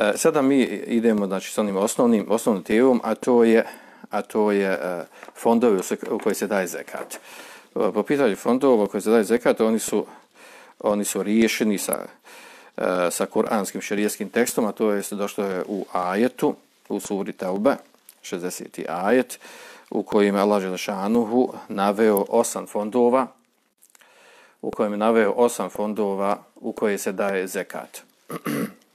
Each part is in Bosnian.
E, sada mi idemo znači, s onim osnovnim, osnovnim tijevom, a to je, a to je e, fondovi u koji se daje zekat. E, po pitanju fondova koji se daje zekat, oni su, oni su riješeni sa, e, sa kuranskim šerijskim tekstom, a to je došlo je u ajetu, u suri Tauba, 60. ajet, u kojem je Allah Želešanuhu naveo osam fondova, u kojem je naveo osam fondova u koje se daje zekat.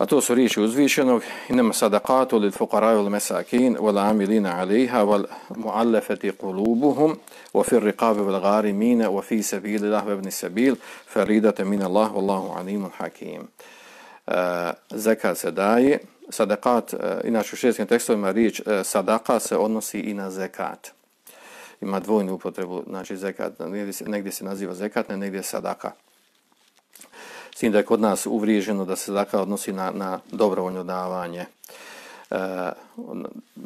a to su riječi uzvišenog inama sadaqatu lil fuqaraju lil mesakin wal amilina alaiha wal muallafati qulubuhum wa fi riqabi wal gharimina wa fi sabilillah wa ibn sabil faridatan min Allah wallahu alimun hakim uh, zakat se daje sadaqat uh, inače u šedskim tekstovima riječ uh, se odnosi i na zekat. ima dvojnu upotrebu, znači zekat, negdje se, negdje se naziva zekat, ne negdje sadaka. S tim da je kod nas uvriježeno da se sadaka odnosi na, na dobrovoljno davanje. E,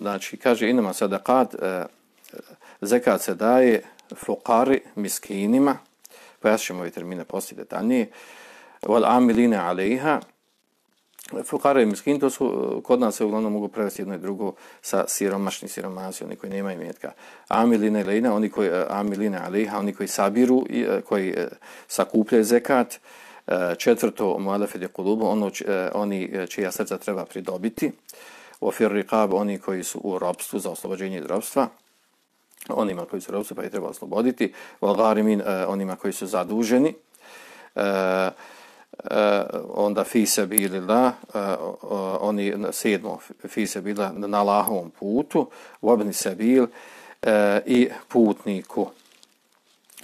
znači, kaže inama sadakat, e, zekat se daje fukari, miskinima, pojasnimo ove termine poslije detaljnije, wal amiline alejha, Fukare i miskin, to su, kod nas se uglavnom mogu prevesti jedno i drugo sa siromašni siromasi, oni koji nemaju imetka. Amiline lejna, oni koji, e, amiline aliha, oni koji sabiru, e, koji e, sakupljaju zekat. Četvrto, mualefed je kulubu, ono, e, oni e, čija srca treba pridobiti. Ofir riqab, oni koji su u robstvu za oslobođenje iz robstva. Onima koji su u robstvu pa ih treba osloboditi. Valgarimin, e, onima koji su zaduženi. e, uh, onda fi se bili la, oni sedmo fi se bila na Allahovom putu, u obni se bil i putniku.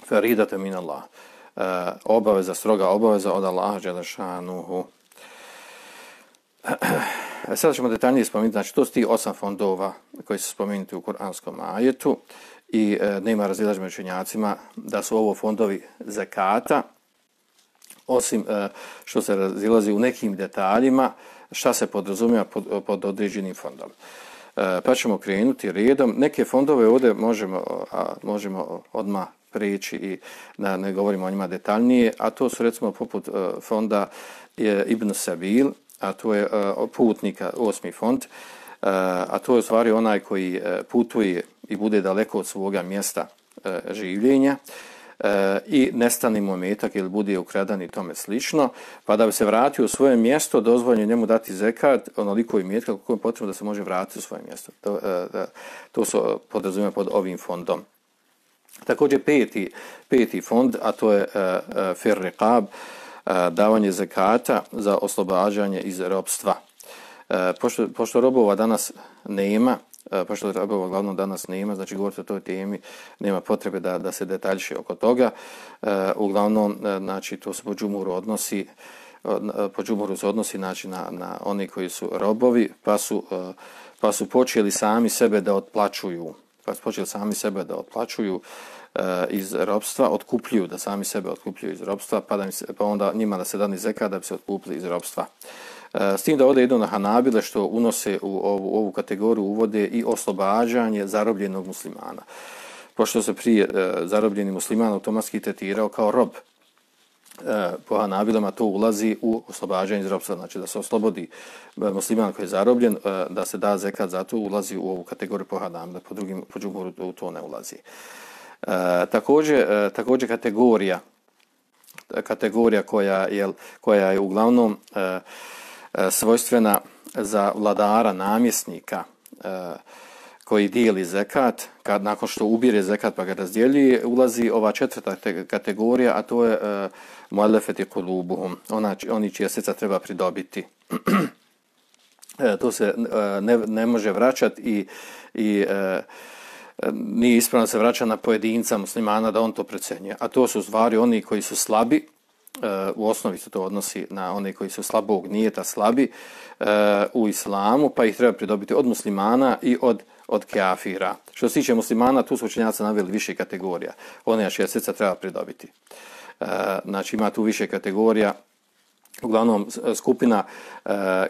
Feridate min Allah. Eh, obaveza, stroga obaveza od Allaha Đelešanuhu. E sada ćemo detaljnije spomenuti, znači to su ti osam fondova koji su spomenuti u Kur'anskom ajetu i e, nema razilažbe učenjacima da su ovo fondovi zakata, osim e, što se razilazi u nekim detaljima šta se podrazumijeva pod, pod određenim fondom. E, pa ćemo krenuti redom. Neke fondove ovdje možemo, a, možemo odmah prijeći i da ne govorimo o njima detaljnije, a to su recimo poput e, fonda e, Ibn Sabil, a to je e, putnika, osmi fond, a to je u stvari onaj koji putuje i bude daleko od svoga mjesta življenja, i nestani mu metak ili bude ukradan i tome slično, pa da bi se vratio u svoje mjesto, dozvoljeno njemu dati zekat, onoliko i metka kako je potrebno da se može vratiti u svoje mjesto. To, to su podrazumije pod ovim fondom. Također peti, peti fond, a to je uh, e, fir rekab, e, davanje zekata za oslobađanje iz robstva. Uh, pošto, pošto robova danas nema, E, pošto robova glavno danas nema, znači govorite o toj temi, nema potrebe da, da se detaljše oko toga. Uglavnom, znači, to se po džumuru odnosi, po džumuru se odnosi znači, na, na oni koji su robovi, pa su, pa su počeli sami sebe da otplaćuju pa su počeli sami sebe da otplačuju eh, iz robstva, otkupljuju, da sami sebe otkupljuju iz robstva, pa, da se, pa onda njima da se dani zeka da bi se otkupili iz robstva. E, eh, s tim da ovdje idu na Hanabile što unose u ovu, ovu kategoriju uvode i oslobađanje zarobljenog muslimana. Pošto se prije eh, e, zarobljeni musliman automatski tetirao kao rob, Eh, po Hanabilama to ulazi u oslobađanje iz robstva, znači da se oslobodi eh, musliman koji je zarobljen, eh, da se da zekat za to ulazi u ovu kategoriju po Hanabile, po drugim, po džumoru u to ne ulazi. E, također, e, također kategorija, kategorija koja je, koja je uglavnom E, svojstvena za vladara, namjesnika e, koji dijeli zekat, kad nakon što ubire zekat pa ga razdjeljuje, ulazi ova četvrta kategorija, a to je e, mualefeti kulubuhum, oni čija srca treba pridobiti. E, to se e, ne, ne može vraćati i, i e, nije ispravno se vraća na pojedinca muslimana da on to precenje. A to su stvari oni koji su slabi, Eh, u osnovi se to odnosi na one koji su slabog nijeta slabi eh, u islamu, pa ih treba pridobiti od muslimana i od od kafira. Što se tiče muslimana, tu su učenjaci naveli više kategorija. One jače srca treba pridobiti. Eh, znači ima tu više kategorija. Uglavnom skupina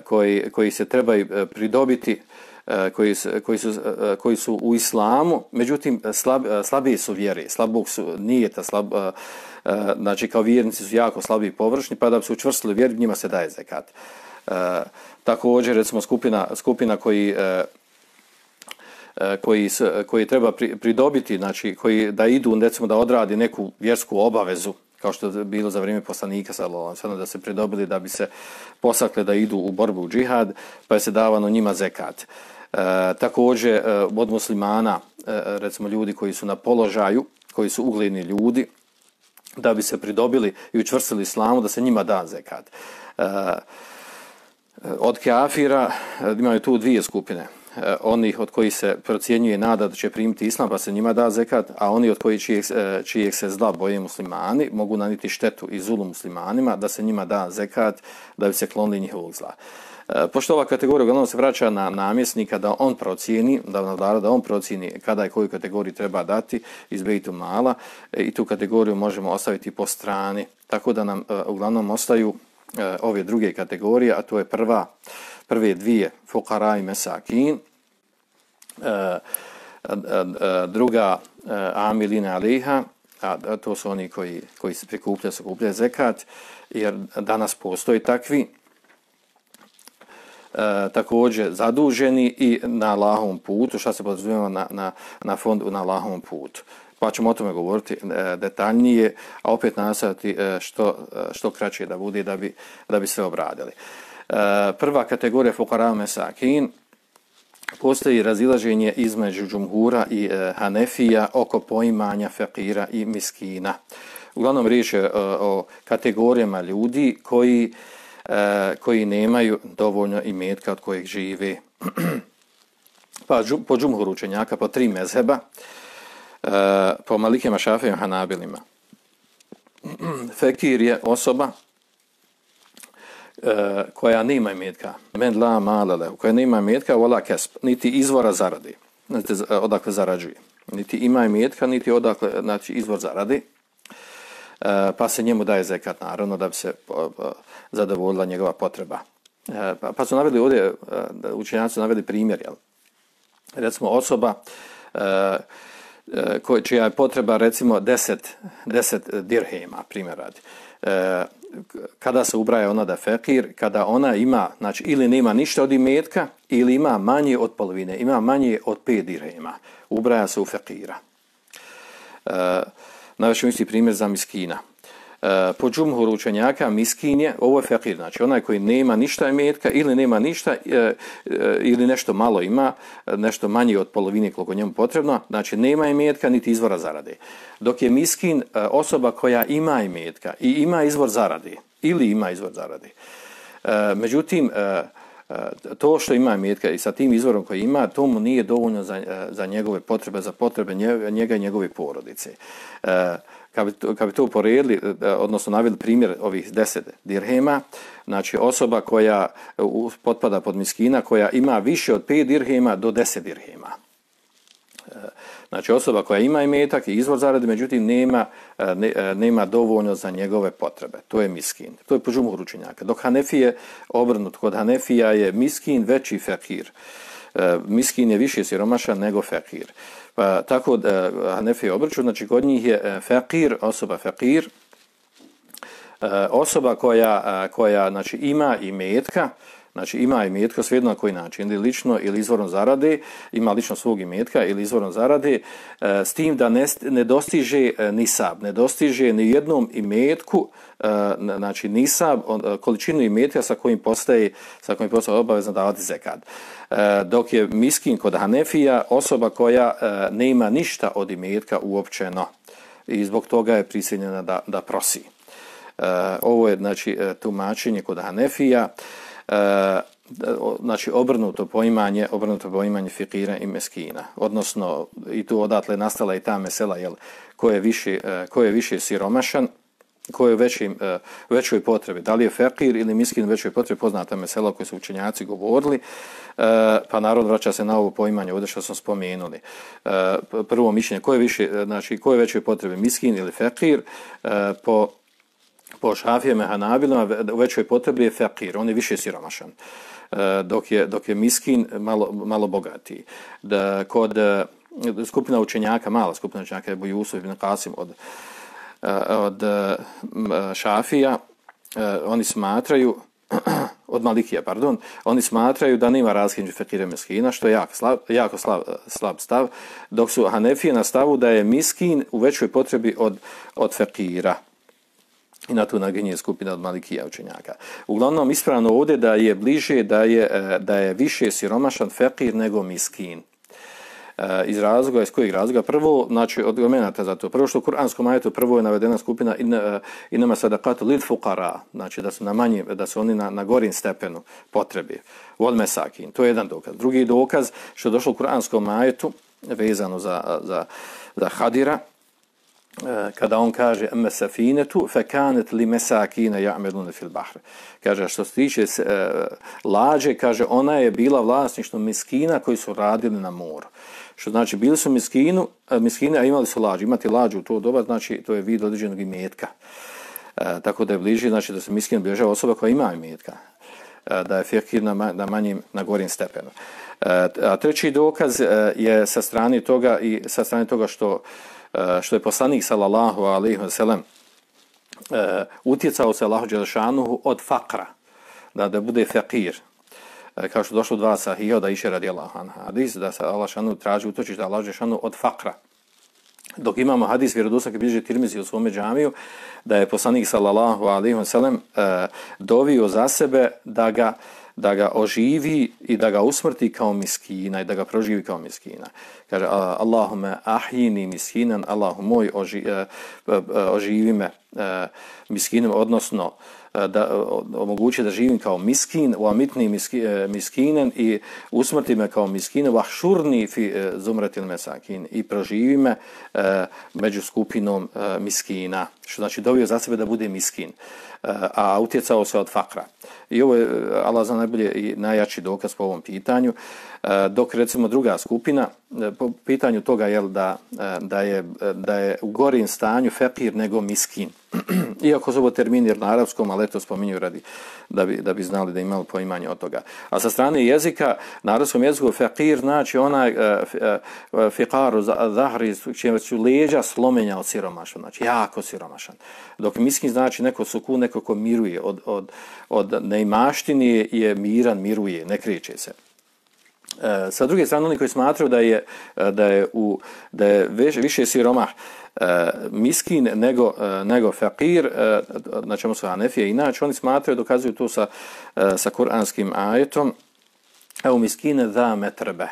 koji, koji se trebaju pridobiti E, koji, koji, su, e, e, koji su u islamu, međutim slab, slabije su vjere, slabog su nijeta, slab, znači kao vjernici su jako slabi i površni, pa da bi se učvrstili vjeri, njima se daje zekat. Također, recimo, skupina, skupina koji koji, koji treba pridobiti, znači koji da idu, recimo da odradi neku vjersku obavezu, kao što je bilo za vrijeme poslanika sallallahu da se pridobili da bi se posakle da idu u borbu u džihad, pa je se davano njima zekat. E, također e, od muslimana, e, recimo ljudi koji su na položaju, koji su ugledni ljudi, da bi se pridobili i učvrstili islamu, da se njima da zekat. E, e od kafira e, imaju tu dvije skupine. E, Onih od kojih se procjenjuje nada da će primiti islam pa se njima da zekat, a oni od kojih čijeg, e, čijeg se zla boje muslimani mogu naniti štetu i zulu muslimanima da se njima da zekat da bi se klonili njihovog zla. E, pošto ova kategorija uglavnom se vraća na namjesnika da on procijeni, da nadara da on procijeni kada i koju kategoriju treba dati iz Bejtu Mala i tu kategoriju možemo ostaviti po strani. Tako da nam uglavnom ostaju ove druge kategorije, a to je prva, prve dvije, fukara i mesakin, e, e, e druga e, amilina aliha, a to su oni koji, koji se prikuplja, se kuplja zekat, jer danas postoji takvi, e, također zaduženi i na lahom putu, šta se podrazumijeva na, na, na fondu na lahom putu. Pa ćemo o tome govoriti e, detaljnije, a opet nastaviti e, što, e, što kraće da bude da bi, da bi sve obradili. E, Eh, prva kategorija fukara mesakin postoji razilaženje između džumhura i e, hanefija oko poimanja fakira i miskina. Uglavnom riječ je e, o kategorijama ljudi koji, koji nemaju dovoljno imetka od kojih žive. pa po džumhuru učenjaka, po tri mezheba, po malikima šafijima, hanabilima. Fekir je osoba E, koja nema imetka, men la malale, koja nema imetka, vola kesp, niti izvora zaradi, niti e, odakle zarađuje. Niti ima imetka, niti odakle, znači izvor zaradi, e, pa se njemu daje zekat, naravno, da bi se zadovoljila njegova potreba. Pa, pa su naveli ovdje, učenjaci su naveli primjer, jel? recimo osoba, uh, čija je potreba recimo 10, 10 dirhema, primjer radi. E, kada se ubraja ona da fekir, kada ona ima, znači ili nema ništa od imetka, ili ima manje od polovine, ima manje od pet dirhema, ubraja se u fekira. Eh, e, Najveći isti primjer za miskina. Eh, po džumhuru učenjaka miskin je, ovo je fakir, znači onaj koji nema ništa imetka ili nema ništa eh, eh, ili nešto malo ima, nešto manje od polovine koliko njemu potrebno, znači nema imetka niti izvora zarade. Dok je miskin osoba koja ima imetka i ima izvor zarade ili ima izvor zarade. Međutim, to što ima imetka i sa tim izvorom koji ima, to mu nije dovoljno za, za njegove potrebe, za potrebe njega i njegove porodice kad bi, kad bi to uporedili, e, e, odnosno navili primjer ovih deset dirhema, znači osoba koja e, potpada pod miskina, koja ima više od 5 dirhema do deset dirhema. Znači osoba koja ima imetak i izvor zarade, međutim nema, ne, nema dovoljno za njegove potrebe. To je miskin. To je po žumu ručenjaka. Dok Hanefije obrnut kod Hanefija je miskin veći fekir. Miskin je više siromašan nego fekir. Pa tako da Hanefi obrču, znači kod njih je e, fakir, osoba fakir, e, osoba koja, koja znači, ima i metka, znači ima i metka svejedno na koji način, ili lično ili izvorno zarade, ima lično svog imetka ili izvorno zarade, e, s tim da ne, ne dostiže e, nisab, ne dostiže ni jednom imetku, e, znači nisab, količinu imetka sa kojim postaje, sa kojim postaje obavezno davati zekad. Dok je miskin kod Hanefija osoba koja nema ništa od imetka uopćeno i zbog toga je prisiljena da, da prosi. Ovo je znači tumačenje kod Hanefija Eh, znači obrnuto poimanje obrnuto poimanje fikira i meskina. Odnosno i tu odatle nastala i ta mesela jel ko je više eh, ko je više siromašan ko je veći, uh, eh, većoj potrebi, da li je fekir ili miskin većoj potrebi, poznata mesela koje su učenjaci govorili, pa narod vraća se na ovo poimanje, ovdje što smo spomenuli. Prvo mišljenje, ko je, više, znači, ko je većoj potrebi, miskin ili fekir, po, po šafijama hanabilama, u većoj potrebi je fakir, on je više siromašan. E, dok je, dok je miskin malo, malo bogatiji. Da, kod e, skupina učenjaka, mala skupina učenjaka, je Jusuf ibn Qasim od, e, od Šafija, oni smatraju, od Malikija, pardon, oni smatraju da nema razlike između fakira i miskina, što je jako slab, jako slab, slab stav, dok su Hanefije na stavu da je miskin u većoj potrebi od, od fakira. I na to naginje skupina od Malikija učenjaka. Uglavnom, ispravno ovdje da je bliže da je, e, da je više siromašan fekir nego miskin. E, iz razloga, iz kojeg razloga? Prvo, znači, od argumenta za to. Prvo što u Kur'anskom ajetu prvo je navedena skupina in, e, inama sadakatu lid fukara, znači da su na manji, da su oni na, na gorim stepenu potrebi. Vol mesakin, to je jedan dokaz. Drugi dokaz što je došlo u Kur'anskom ajetu, vezano za, za, za Hadira, Eh, kada on kaže emme safinetu fe kanet li mesakine ja'melune fil bahr. Kaže, što se tiče eh, lađe, kaže, ona je bila vlasništvo miskina koji su radili na moru. Što znači, bili su miskinu, eh, miskine, a imali su lađu. Imati lađu u to doba, znači, to je vid određenog imetka. E, tako da je bliži, znači, da se miskin obilježava osoba koja ima imetka. E, da je fekir na, na manjim, na gorim stepenu. E, a treći dokaz e, je sa strane toga i sa strane toga što, e, E, što je poslanik, sallallahu alaihi ve sellem e, utjecao se Allahu Đelešanuhu od fakra, da, da bude fakir, e, kao što došlo dva sahija da iše radi Allah hadis, da se Allah šanu traži utočiš da Allah šanu od fakra. Dok imamo hadis vjerodosak bliže Tirmizi u svome džamiju, da je poslanik sallallahu alaihi ve sellem e, dovio za sebe da ga, da ga oživi i da ga usmrti kao miskina i da ga proživi kao miskina. Kaže, Allahume ahjini miskinan, Allahu moj oži, e, e, e, oživi me miskinom, odnosno E, da omogući da živim kao miskin, u amitni miski, e, miskinen i usmrti me kao miskin, vahšurni fi e, zumratil mesakin i proživi me e, među skupinom miskina, što znači dobio za sebe da bude miskin, a utjecao se od fakra. I ovo je Allah za najbolje i najjači dokaz po ovom pitanju. Dok recimo druga skupina, E, po pitanju toga jel, da, e, da, je, e, da je u gorim stanju fekir nego miskin. Iako su ovo termini jer na arapskom, ali to spominju radi da bi, da bi znali da imali poimanje od toga. A sa strane jezika, na arapskom jeziku fekir znači onaj uh, fikaru zahri, čije su leđa slomenja od siromaša, znači jako siromašan. Dok miskin znači neko suku, neko ko miruje od, od, od neimaštini je miran, miruje, ne kriječe se. E, sa druge strane, oni koji smatraju da je, e, da je, u, da je više siromah e, miskin nego, nego fakir, e, na čemu su Hanefije inače, oni smatraju, dokazuju to sa, sa kuranskim ajetom, evo miskine da metrebe.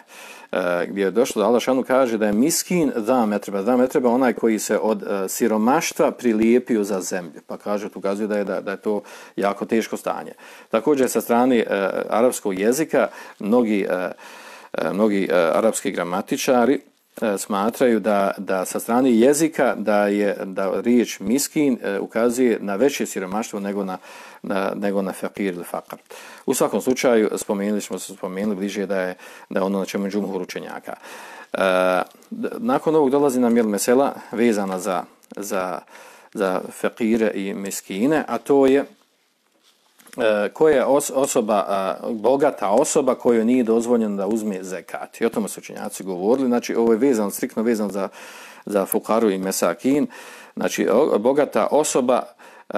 E, gdje je došlo da Allah šanu kaže da je miskin da metrebe. da metrebe onaj koji se od e, siromaštva prilijepio za zemlju. Pa kaže, tu ukazuje da je, da, da je to jako teško stanje. Također sa strane e, arapskog jezika mnogi, e, e mnogi e, arapski gramatičari E, smatraju da, da sa strane jezika da je da riječ miskin e, ukazuje na veće siromaštvo nego na, na, nego na fakir ili fakar. U svakom slučaju spomenuli smo se spomenuli bliže da je da je ono na čemu džumhur učenjaka. E, nakon ovog dolazi nam jel mesela vezana za, za, za fakire i miskine, a to je E, Koja je osoba, bogata osoba koju nije dozvoljeno da uzme zekat. I o tome su učenjaci govorili. Znači, ovo je vezano, striktno vezano za, za fukaru i mesakin. Znači, bogata osoba e,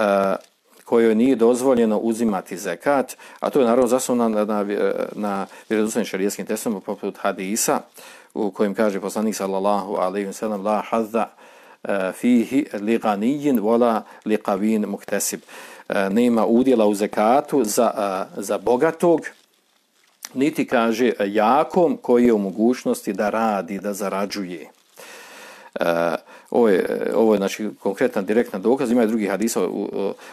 kojoj nije dozvoljeno uzimati zekat, a to je naravno zasnovno na, na, na vjerodostojnim šarijetskim testom poput hadisa, u kojem kaže poslanik sallallahu alaihi wa sallam la hazda e, fihi li ganijin vola li qavin muktesib. Uh, E, nema udjela u zekatu za, e, za bogatog, niti kaže jakom koji je u mogućnosti da radi, da zarađuje. E, ovo je, ovo je znači, konkretan, direktan dokaz. Ima i drugi hadisa u,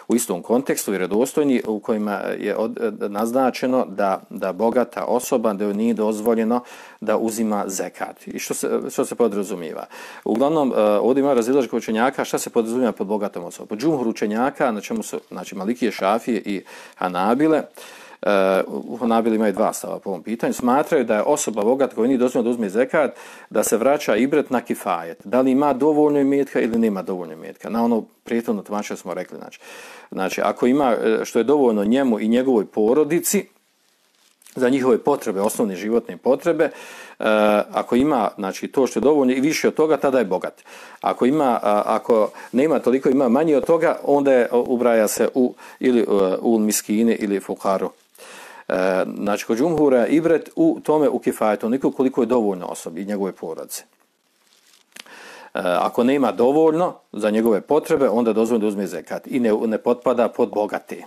u istom kontekstu i redostojni u kojima je od, naznačeno da, da bogata osoba da joj nije dozvoljeno da uzima zekat. I što se, što se podrazumijeva? Uglavnom, eh, ovdje ima razilažka učenjaka šta se podrazumijeva pod bogatom osobom. Pod džumhur učenjaka, na čemu su znači, Malikije, Šafije i Hanabile, uh, Eh, uh, Hanabili imaju dva stava po ovom pitanju, smatraju da je osoba bogata koja nije dozvoljena da uzme zekat, da se vraća ibret na kifajet. Da li ima dovoljno imetka ili nema dovoljno imetka. Na ono prijetovno tumače smo rekli. Znači, znači, ako ima eh, što je dovoljno njemu i njegovoj porodici, za njihove potrebe, osnovne životne potrebe, e, ako ima znači, to što je dovoljno i više od toga, tada je bogat. Ako, ima, ako nema toliko, ima manje od toga, onda je, ubraja se u, ili, u miskine ili fukaru. E, znači, kod džumhura ibret u tome u kifajetu, onoliko koliko je dovoljno osobi i njegove porodice. E, ako nema dovoljno za njegove potrebe, onda dozvoljno da uzme zekat i ne, ne potpada pod bogate.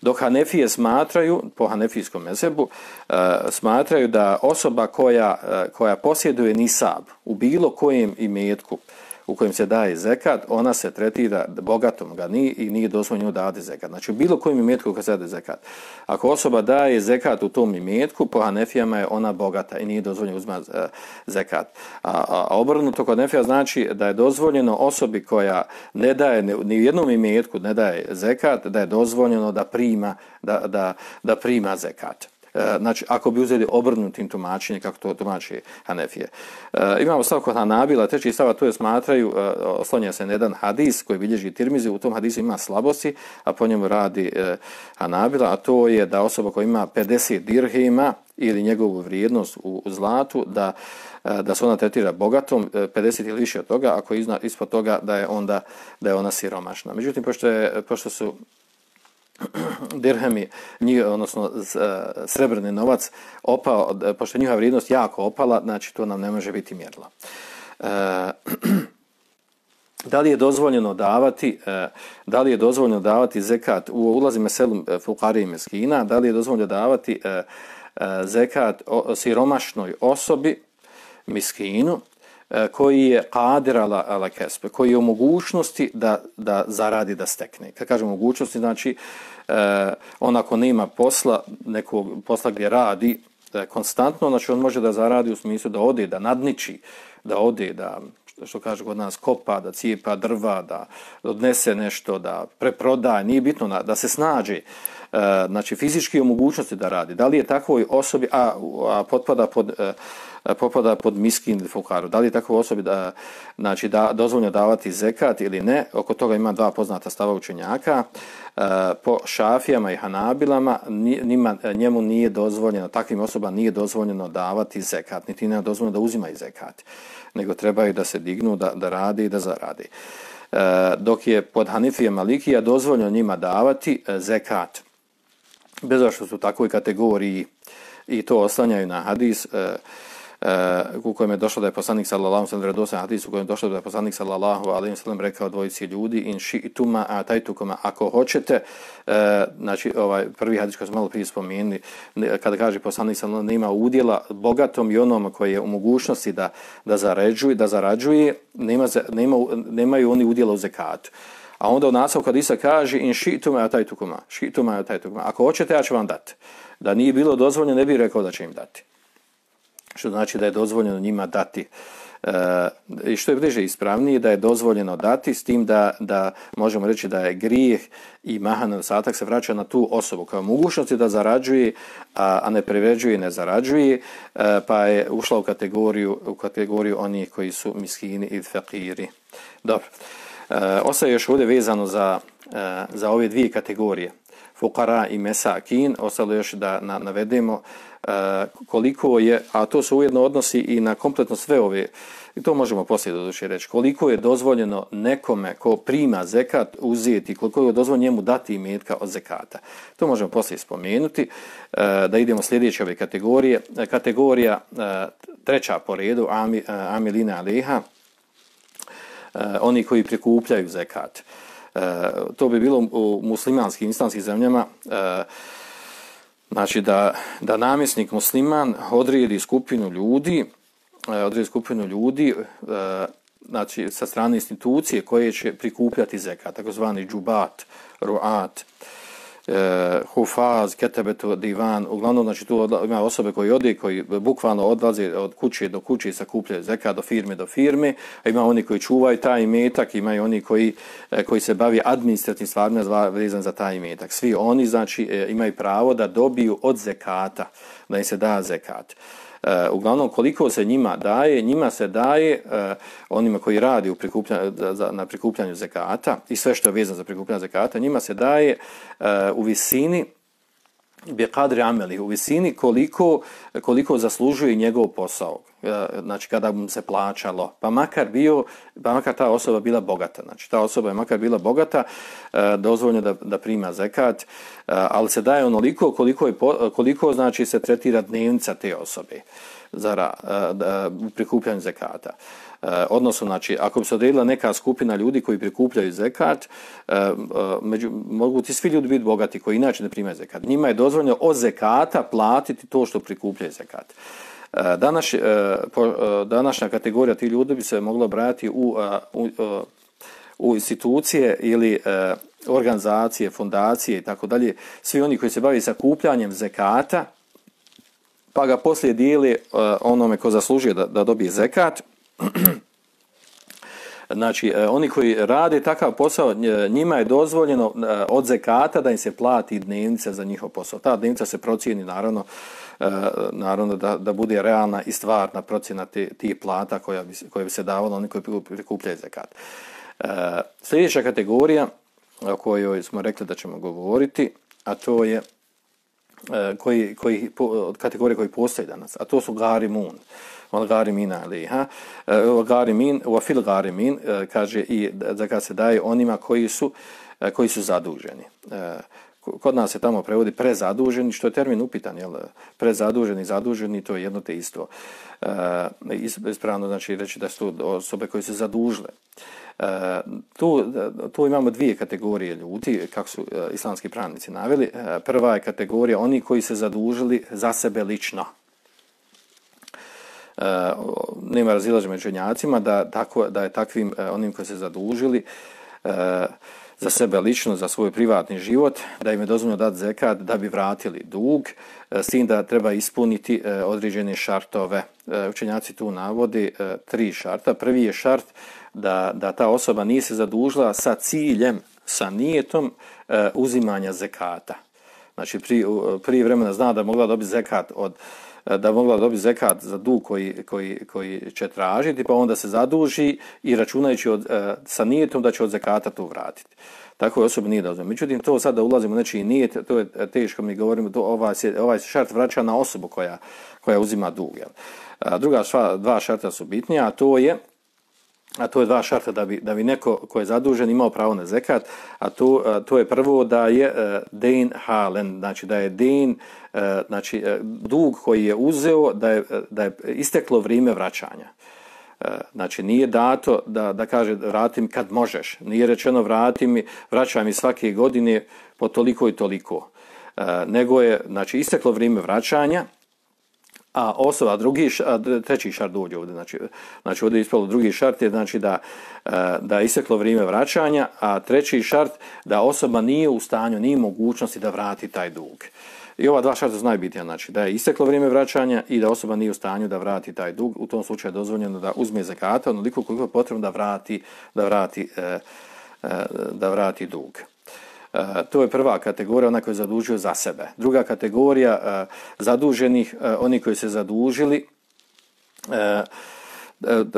Dok Hanefije smatraju, po Hanefijskom mezebu, e, smatraju da osoba koja, e, koja posjeduje nisab u bilo kojem imetku, e, u kojem se daje zekat, ona se tretira bogatom ga ni i nije dozvoljeno dati zekat. Znači u bilo kojem imetku kad se daje zekat. Ako osoba daje zekat u tom imetku, po Hanefijama je ona bogata i nije dozvoljeno uzma e, zekat. A, a, a obrnuto kod Hanefija znači da je dozvoljeno osobi koja ne daje ni u jednom imetku ne daje zekat, da je dozvoljeno da prima, da, da, da prima zekat. E, znači, ako bi uzeli obrnutim tumačenje, kako to tumači Hanefije. E, imamo stav kod Hanabila, treći stav, to je smatraju, e, oslonja se na jedan hadis koji bilježi Tirmizi, u tom hadisu ima slabosti, a po njemu radi e, Hanabila, a to je da osoba koja ima 50 dirhima ili njegovu vrijednost u zlatu, da e, da se ona tretira bogatom, e, 50 ili više od toga, ako je ispod toga da je onda da je ona siromašna. Međutim, pošto, je, pošto su dirhemi, njih, odnosno e, srebrni novac, opao, e, pošto je njihova vrijednost jako opala, znači to nam ne može biti mjerila. E, da li je dozvoljeno davati e, da li je dozvoljeno davati zekat u ulazi meselum fukari i meskina, da li je dozvoljeno davati zekat siromašnoj osobi miskinu E, koji je kadir ala, ala kespe, koji je u mogućnosti da, da zaradi, da stekne. Kad kažem mogućnosti, znači eh, on ako nema posla, nekog posla gdje radi e, konstantno, znači on može da zaradi u smislu da ode, da nadniči, da ode, da što kaže kod nas, kopa, da cijepa drva, da odnese nešto, da preproda, nije bitno da se snađe, e, znači fizički u mogućnosti da radi. Da li je takvoj osobi, a, a potpada pod, e, E, popada pod miskin ili fukaru, da li je takvoj osobi da, znači, da dozvoljno davati zekat ili ne, oko toga ima dva poznata stava učenjaka, e, po šafijama i hanabilama njima, njemu nije dozvoljeno, takvim osobama nije dozvoljeno davati zekat, niti nije dozvoljeno da uzima i zekat nego trebaju da se dignu, da, da radi i da zaradi. E, dok je pod Hanifije Malikija dozvoljeno njima davati e, zekat, bez što su u takvoj kategoriji i to oslanjaju na hadis, e, uh, Eh, u kojem je došlo da je poslanik sallallahu alejhi ve sellem hadis u kojem je došlo da je poslanik sallallahu alejhi ve sellem rekao dvojici ljudi in shi'tuma ataitukuma ako hoćete. Uh, znači ovaj prvi hadis koji smo malo prije spomenuli kada kaže poslanik sallallahu nema udjela bogatom i onom koji je u mogućnosti da da zarađuje da zarađuje nema nema nemaju oni udjela u zekatu. A onda u nasavu kad Isa kaže in shi'tuma ataitukuma shi'tuma ataitukuma ako hoćete ja ću vam dati. Da nije bilo dozvoljeno ne bi rekao da će im dati što znači da je dozvoljeno njima dati e, i što je bliže ispravnije da je dozvoljeno dati s tim da, da možemo reći da je grijeh i mahan satak se vraća na tu osobu kao mogućnosti da zarađuje a, a ne privređuje ne zarađuje e, pa je ušla u kategoriju u kategoriju onih koji su miskini i fakiri dobro. E, ostaje još ovdje vezano za, e, za ove dvije kategorije fukara i mesakin ostalo još da na, navedemo E, koliko je, a to se ujedno odnosi i na kompletno sve ove, i to možemo poslije doduše reći, koliko je dozvoljeno nekome ko prima zekat uzeti, koliko je dozvoljeno njemu dati imetka od zekata. To možemo poslije spomenuti, e, da idemo sljedeće ove kategorije. E, kategorija e, treća po redu, e, Amilina Aleha, e, oni koji prikupljaju zekat. Eh, to bi bilo u muslimanskim islamskim zemljama, eh, Znači da, da namjesnik musliman odredi skupinu ljudi, eh, odredi skupinu ljudi znači sa strane institucije koje će prikupljati zekat, takozvani džubat, ruat, e, hufaz, ketebetu, divan, uglavnom znači tu ima osobe koji ode, koji bukvalno odlaze od kuće do kuće i sakupljaju zeka do firme do firme, a ima oni koji čuvaju taj imetak, ima i oni koji, e, koji se bavi administrativnim stvarima vezan za taj imetak. Svi oni znači e, imaju pravo da dobiju od zekata, da im se da zekat. Uh, uglavnom, koliko se njima daje, njima se daje uh, onima koji radi u prikupljanju, za, na prikupljanju zekata i sve što je vezano za prikupljanje zekata, njima se daje uh, u visini bi kadri ameli u visini koliko, koliko zaslužuje njegov posao. Eh, znači kada mu se plaćalo. Pa makar bio, pa makar ta osoba bila bogata. Znači ta osoba je makar bila bogata, eh, dozvoljno da, da prima zekat, eh, ali se daje onoliko koliko, je, koliko znači se tretira dnevnica te osobe za prikupljanju zekata. Odnosno, znači, ako bi se odredila neka skupina ljudi koji prikupljaju zekat, među, mogu ti svi ljudi biti bogati koji inače ne primaju zekat. Njima je dozvoljeno od zekata platiti to što prikupljaju zekat. Eh, danas, e, e, današnja kategorija tih ljudi bi se mogla brati u, e, u, u institucije ili organizacije, fondacije i tako dalje, svi oni koji se bavi sakupljanjem zekata, pa ga poslije dijeli onome ko zaslužuje da, da dobije zekat, Znači, oni koji rade takav posao, njima je dozvoljeno od zekata da im se plati dnevnica za njihov posao. Ta dnevnica se procijeni, naravno, E, naravno da, da bude realna i stvarna procjena tih plata koja bi, koja bi se davala oni koji prikupljaju zekat. E, sljedeća kategorija o kojoj smo rekli da ćemo govoriti, a to je e, koji, koji, od kategorije koji postoji danas, a to su gari mun wal garimin aliha wa garimin wa fil garimin kaže i da kad se daje onima koji su koji su zaduženi kod nas se tamo prevodi prezaduženi što je termin upitan jel? prezaduženi zaduženi to je jedno te isto e, ispravno znači reći da su osobe koje se zadužile e, tu, tu imamo dvije kategorije ljudi, kako su e, islamski pravnici naveli. Prva je kategorija oni koji se zadužili za sebe lično. Uh, nema razilaže među njacima da, tako, da je takvim e, onim koji se zadužili uh, za sebe lično, za svoj privatni život, da im je dozvoljno dati zekat da bi vratili dug, e, s tim da treba ispuniti e, određene šartove. E, učenjaci tu navodi tri šarta. Prvi je šart da, da ta osoba nije se zadužila sa ciljem, sa nijetom uzimanja zekata. Znači, prije, pri vremena zna da mogla dobiti zekat od uh, E, da mogla dobiti zekat za dug koji, koji, koji će tražiti, pa onda se zaduži i računajući od, e, sa nijetom da će od zekata to vratiti. Tako je osoba nije dozvoljeno. Međutim, to sad da ulazimo, znači nijet, to je e, teško mi govorimo, to ovaj, se, ovaj se šart vraća na osobu koja, koja uzima dug. Jel? Druga šva, dva šarta su bitnija, a to je a to je dva šarta da bi, da bi neko ko je zadužen imao pravo na zekat, a to, a to je prvo da je e, uh, den halen, znači da je den, uh, e, znači uh, dug koji je uzeo, da je, da je isteklo vrijeme vraćanja. Uh, znači nije dato da, da kaže vratim kad možeš, nije rečeno vratim mi, vraćaj mi svake godine po toliko i toliko, uh, nego je znači isteklo vrijeme vraćanja, a osoba drugi a treći šart dođe ovdje znači znači ovdje ispalo drugi šart je znači da e, da da iseklo vrijeme vraćanja a treći šart da osoba nije u stanju ni mogućnosti da vrati taj dug. I ova dva šarta su najbitnija znači da je isteklo vrijeme vraćanja i da osoba nije u stanju da vrati taj dug. U tom slučaju je dozvoljeno da uzme zakata onoliko koliko je potrebno da vrati da vrati e, e, da vrati dug. Eh, to je prva kategorija, ona koja je zadužio za sebe. Druga kategorija eh, zaduženih, eh, oni koji se zadužili,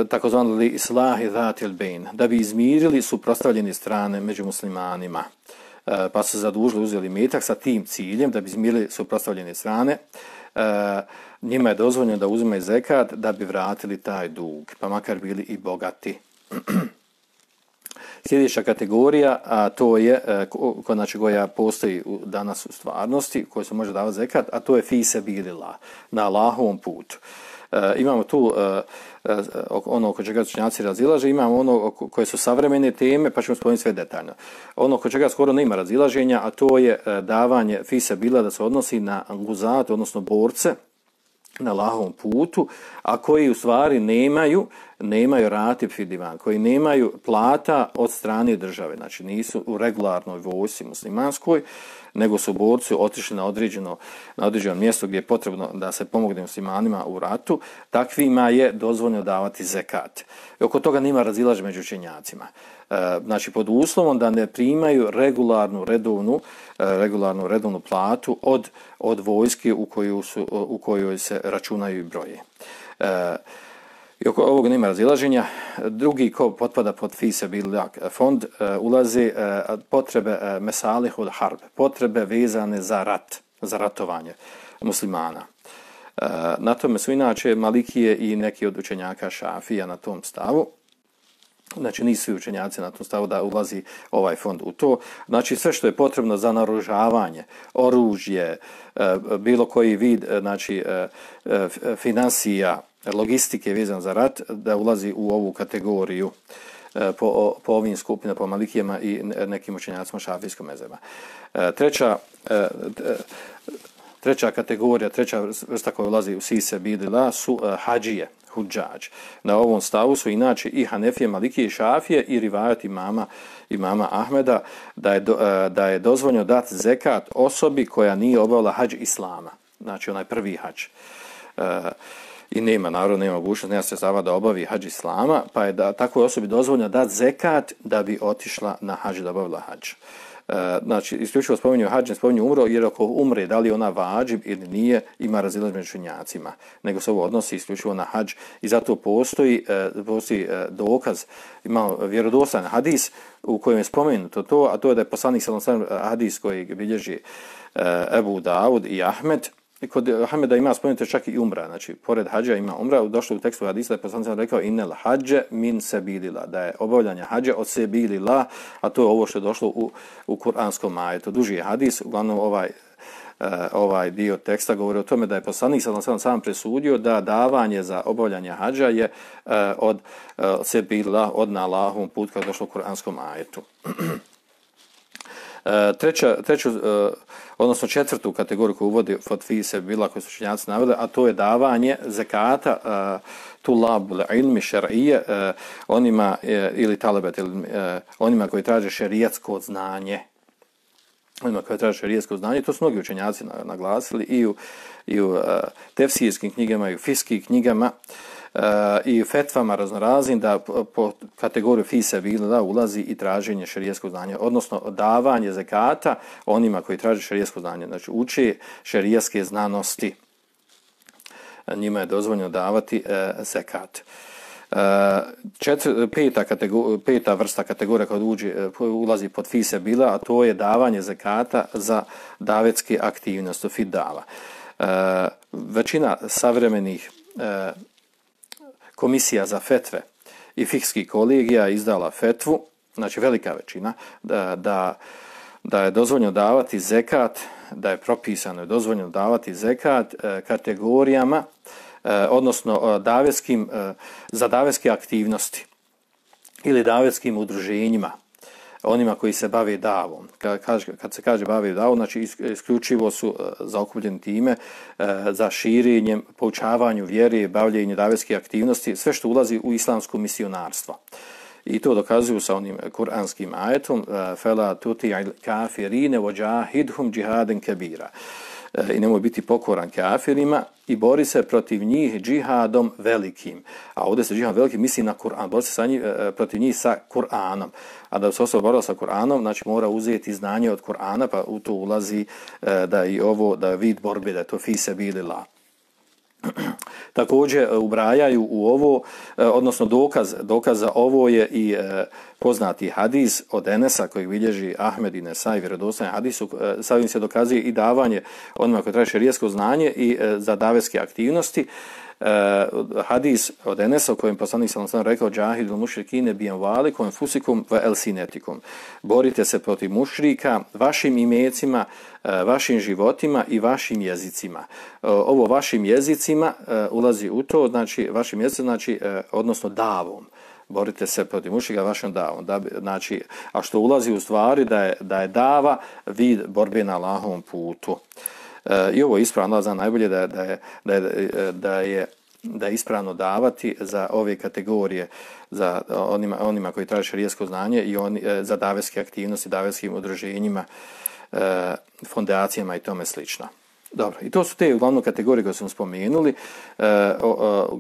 takozvani li islahi dhatil bain, da bi izmirili suprostavljene strane među muslimanima. Pa su zadužili, uzeli metak sa tim ciljem da bi izmirili suprostavljene strane. Njima je dozvoljeno da uzme zekat da bi vratili taj dug, pa makar bili i bogati. Sljedeća kategorija, a to je, e, ko, znači koja postoji danas u stvarnosti, koja se može davati zekat, a to je fise bilila, na Allahovom putu. E, imamo tu e, e ono oko čega učenjaci razilaže, imamo ono koje su savremene teme, pa ćemo spomenuti sve detaljno. Ono oko čega skoro nema razilaženja, a to je e, davanje fise bila da se odnosi na guzat, odnosno borce, na lahom putu, a koji u stvari nemaju, nemaju ratib fidivan, koji nemaju plata od strane države, znači nisu u regularnoj vojsi muslimanskoj, nego su borci otišli na određeno, na određeno mjesto gdje je potrebno da se pomogne muslimanima u ratu, takvima je dozvoljeno davati zekat. I oko toga nima razilaž među učenjacima. E, znači, pod uslovom da ne primaju regularnu, redovnu, e, regularnu, redovnu platu od, od vojske u, koju su, e, u kojoj se računaju i broje. E, I oko ovog nema razilaženja. Drugi ko potpada pod FISA biljak fond e, ulazi potrebe mesalih od harb, potrebe vezane za rat, za ratovanje muslimana. E, na tome su inače Malikije i neki od učenjaka Šafija na tom stavu. Znači nisu svi učenjaci na tom stavu da ulazi ovaj fond u to. Znači sve što je potrebno za naružavanje, oružje, e, bilo koji vid e, znači, e, finansija, logistike vezan za rat, da ulazi u ovu kategoriju po, po ovim skupinama, po Malikijama i nekim učenjacima šafijskom mezema. Treća, treća kategorija, treća vrsta koja ulazi u sise bidila su hađije, huđađ. Na ovom stavu su inače i Hanefije, Malikije Šafije i rivajat imama, imama Ahmeda da je, do, e, da je dozvoljno dat zekat osobi koja nije obavila hađ islama. Znači onaj prvi hađ. Uh, I nema, naravno, nema mogućnost, nema se zava da obavi hađ islama, pa je da takvoj osobi dozvoljno dat zekat da bi otišla na hađ, da obavila hađ. E, E, znači, isključivo spominju hađ, ne spominju umro, jer ako umre, da li ona vađib ili nije, ima razilaz među činjacima. Nego se ovo odnosi isključivo na hađ i zato postoji, e, postoji e, dokaz, ima vjerodostan hadis u kojem je spomenuto to, a to je da je poslanik sallam hadis koji bilježi Ebu Davud i Ahmed, I kod Hameda ima spomenuto čak i umra, znači pored hađa ima umra, došlo u tekstu hadisa da je poslanik rekao inel hađe min sebilila, da je obavljanje hađa od sebilila, a to je ovo što je došlo u, u kuranskom majetu. Duži je hadis, uglavnom ovaj, e, ovaj dio teksta govori o tome da je poslanik sam, sam, sam presudio da davanje za obavljanje hađa je e, od e, uh, se od na Allahom put kada je došlo u kuranskom majetu. treća, treću, odnosno četvrtu kategoriju koju uvodi Fatfise bila koju su činjaci naveli, a to je davanje zekata e, tu labu ilmi šarije e, onima e, ili talebet ili, onima koji traže šerijatsko znanje. Onima koji traže šerijatsko znanje, to su mnogi učenjaci naglasili i u, i u tefsijskim knjigama i u fiskih knjigama i fetvama raznorazim da po kategoriju fise bilo da ulazi i traženje šerijeskog znanja, odnosno davanje zekata onima koji traže šerijesko znanje, znači uči šerijeske znanosti, njima je dozvoljeno davati e, zekat. Uh, četiri, peta, peta vrsta kategorija koja uđe, e, ulazi pod fise bila, a to je davanje zekata za davetske aktivnosti, fidala. E, većina savremenih e, komisija za fetve i fikski kolegija izdala fetvu, znači velika većina, da, da, da je dozvoljeno davati zekat, da je propisano je dozvoljeno davati zekat e, kategorijama, e, odnosno e, daveskim, davetskim, e, za davetske aktivnosti ili davetskim udruženjima, onima koji se bave davom. Kad, kad se kaže bave davom, znači isključivo su e, zaokupljeni time e, za širenjem, poučavanju vjere, bavljenje davetske aktivnosti, sve što ulazi u islamsko misionarstvo. I to dokazuju sa onim kuranskim ajetom e, fela tuti kafirine vođahidhum džihaden kebira. Uh, i nemoj biti pokoran kafirima i bori se protiv njih džihadom velikim. A ovdje se džihad velikim misli na Kur'an, bori se sa njih, e, protiv njih sa Kur'anom. A da bi se osoba borila sa Kur'anom, znači mora uzeti znanje od Kur'ana, pa u to ulazi e, da i ovo, da vid borbe, da to fise bili la. Također e, ubrajaju u ovo, odnosno dokaz, dokaz za ovo je i poznati hadis od Enesa kojeg bilježi Ahmed i Nesaj, vjerodostan hadis, e, sa ovim se dokazuje i davanje onima koji traže rijesko znanje i e, za davetske aktivnosti uh, hadis od Enesa u kojem poslanik sam sam rekao džahid il mušrikine bijem valikom fusikum va elsinetikum. Borite se protiv mušrika vašim imecima, uh, vašim životima i vašim jezicima. Uh, ovo vašim jezicima uh, ulazi u to, znači vašim jezicima, znači uh, odnosno davom borite se protiv mušika vašom davom. Da, znači, a što ulazi u stvari da je, da je dava vid borbe na Allahovom putu. E, I ovo je ispravno, znam najbolje da, da, je, da, je, da je da je ispravno davati za ove kategorije za onima, onima koji traže šarijesko znanje i oni, e, za davetske aktivnosti, davetskim udruženjima, e, fondacijama i tome slično. Dobro, i to su te uglavnom kategorije koje smo spomenuli, e,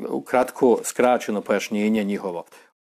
u kratko skraćeno pojašnjenje njihovo.